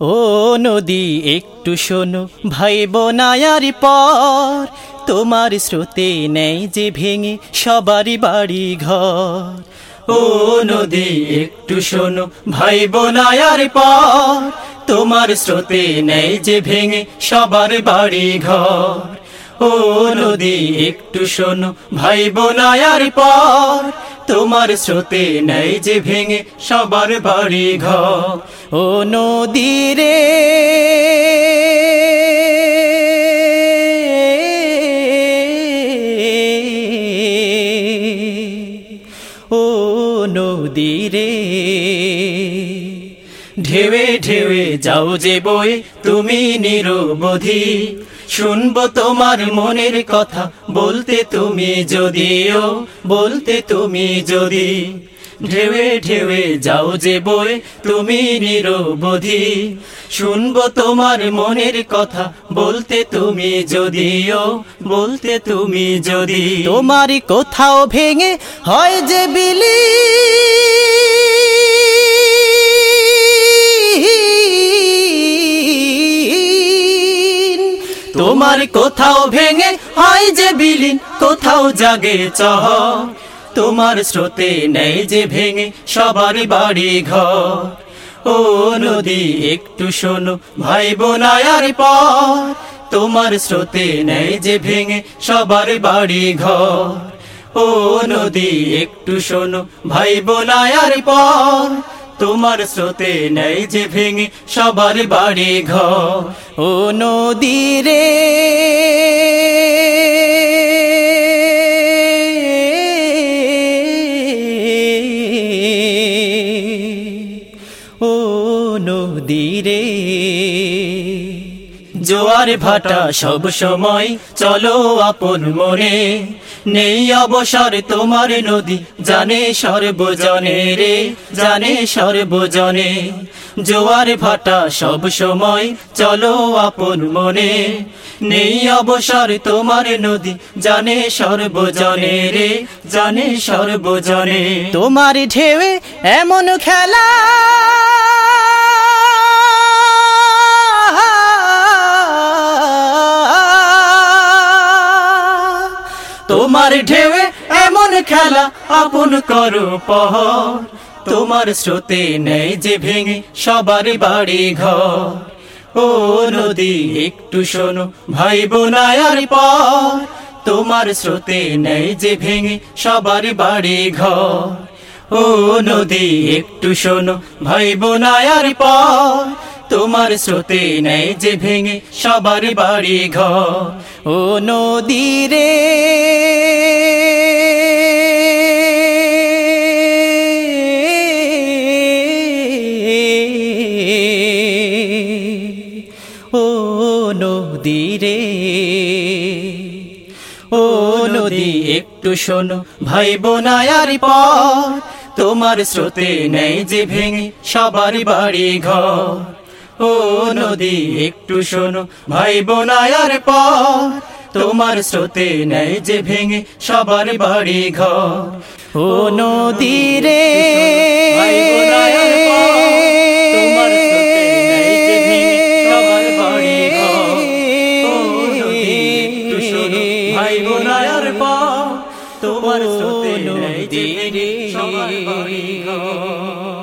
ও নদী, একটু শোনো। ভাই বোনায়ার পর, তোমার স্রোতে নেই যে ভেঙে সবারই বাড়ি ঘর ও নদী, একটু শোনো। ভাই বোনায়ার পর, তোমার স্রোতে নেই যে ভেঙে সবার বাড়ি ঘর ও নদী, একটু শোনো। ভাই বোনায়ার পর তোমার স্রোতে নেই যে ভেঙে সবার বাড়ি ঘর। ও নদী রে। ও নদী রে। ঢেউে ঢেউে যাও যে বই, তুমি নিরবধি। শুনব তোমার মনের কথা, বলতে তুমি যদিও, বলতে তুমি যদি। ঢেউে ঢেউে যাও যে বই তুমি নিরবধি। শুনব তোমার মনের কথা, বলতে তুমি যদিও, বলতে তুমি যদি। তোমার কোথাও ভেঙে হয় যে বিলি। তোমার কোথাও ভেঙে হয় যে বিলীন, কোথাও জাগে চহ তোমার স্রোতে নেই যে ভেঙে সবার বাড়ি ঘর ও নদী, একটু শোনো ভাই বোনায়ার পর তোমার স্রোতে নেই যে ভেঙে সবার বাড়ি ঘর ও নদী, একটু শোনো ভাই বোনায়ার পর তোমার স্রোতে নেই যে ভেঙে সবার বাড়ি ঘর। ও নদী রে জোয়ার ভাটা সব সময়, চলো আপন মনে। নেই অবসর তোমার নদী, জানে সর্বজনে রে, জানে সর্বজনে। জোয়ার ভাটা সব সময়, চলো আপন মনে। নেই অবসর তোমার নদী, জানে সর্বজনে রে, জানে সর্বজনে। তোমার ঢেউে এমন খেলা তোমার ঢেউে এমন খেলা আপন করো পহর তোমার স্রোতে নেই যে ভেঙে সবার বাড়ি ঘর। ও নদী, একটু শোনো ভাই বোনায়ার পর। তোমার স্রোতে নেই যে ভেঙে সবার বাড়ি ঘর। ও নদী, একটু শোনো ভাই বোনায়ার পর। তোমার স্রোতে নেই যে ভেঙে সবার বাড়ি ঘর। ও নদী রে। ও নদী রে। ও নদী, একটু শোনো ভাই বোনায়ার পর তোমার স্রোতে নেই যে ভেঙে সবার বাড়ি ঘর। ও নদী, একটু শোনো ভাই বোনায়ার পর তোমার স্রোতে নেই যে ভেঙে সবার বাড়ি ঘর। ও নদী রে তোমার নদী রে সবার বাড়ি ঘর।